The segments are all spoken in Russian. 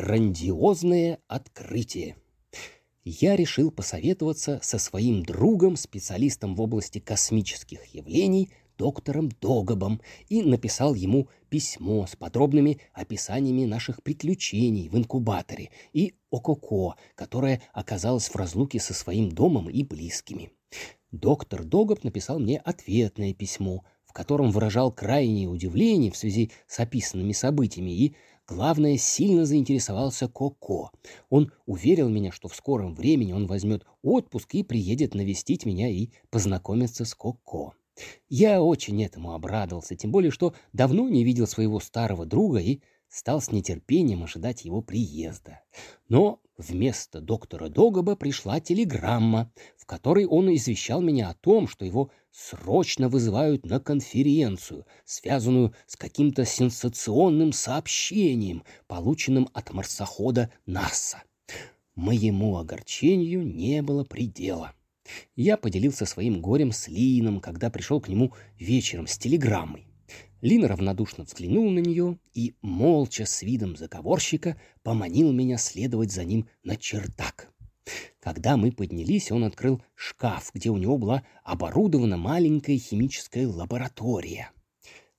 Грандиозное открытие. Я решил посоветоваться со своим другом, специалистом в области космических явлений, доктором Догобом, и написал ему письмо с подробными описаниями наших приключений в инкубаторе и Ококо, которая оказалась в разлуке со своим домом и близкими. Доктор Догоб написал мне ответное письмо, в котором выражал крайнее удивление в связи с описанными событиями и Главное, сильно заинтересовался Коко. Он уверил меня, что в скором времени он возьмет отпуск и приедет навестить меня и познакомиться с Коко. Я очень этому обрадовался, тем более, что давно не видел своего старого друга и стал с нетерпением ожидать его приезда. Но вместо доктора Догоба пришла телеграмма, в которой он извещал меня о том, что его срочно вызывают на конференцию, связанную с каким-то сенсационным сообщением, полученным от марсохода НАСА. Моему огорчению не было предела. Я поделился своим горем с Лином, когда пришел к нему вечером с телеграммой. Лин равнодушно взглянул на нее и, молча с видом заговорщика, поманил меня следовать за ним на чердак. Когда мы поднялись, он открыл шкаф, где у него была оборудована маленькая химическая лаборатория.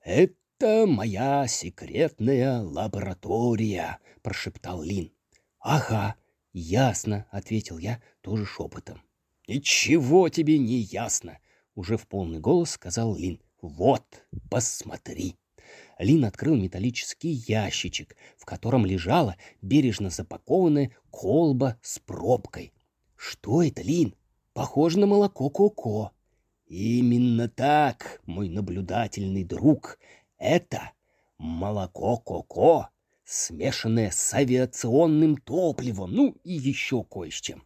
«Это моя секретная лаборатория», — прошептал Лин. «Ага, ясно», — ответил я тоже шепотом. «Ничего тебе не ясно», — уже в полный голос сказал Лин. «Вот, посмотри». Лин открыл металлический ящичек, в котором лежала бережно запакованная колба с пробкой. «Что это, Лин? Похоже на молоко Коко». «Именно так, мой наблюдательный друг. Это молоко Коко, смешанное с авиационным топливом, ну и еще кое с чем.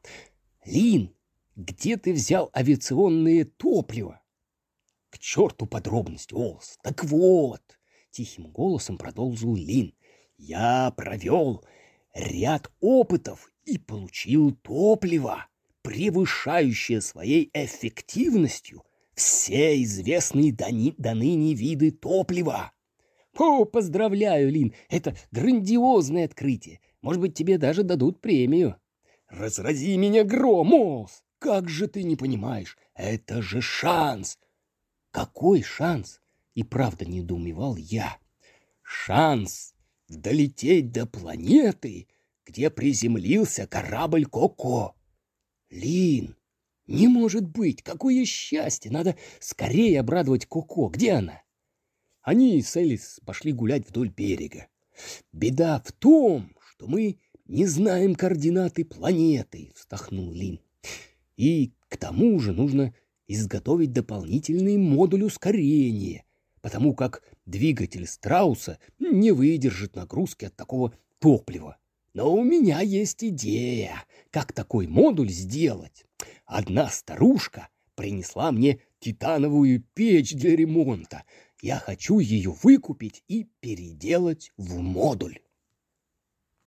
Лин, где ты взял авиационное топливо?» «К черту подробности, Олс. Так вот, Тихим голосом продолжил Лин. «Я провел ряд опытов и получил топливо, превышающее своей эффективностью все известные до, до ныне виды топлива. О, поздравляю, Лин, это грандиозное открытие. Может быть, тебе даже дадут премию. Разрази меня гром, Олс! Как же ты не понимаешь? Это же шанс! Какой шанс? И правда недоумевал я. Шанс долететь до планеты, где приземлился корабль Коко. Лин, не может быть, какое счастье! Надо скорее обрадовать Коко. Где она? Они с Элис пошли гулять вдоль берега. Беда в том, что мы не знаем координаты планеты, вздохнул Лин. И к тому же нужно изготовить дополнительный модуль ускорения, потому как двигатель Страуса не выдержит нагрузки от такого топлива. Но у меня есть идея, как такой модуль сделать. Одна старушка принесла мне титановую печь для ремонта. Я хочу ее выкупить и переделать в модуль.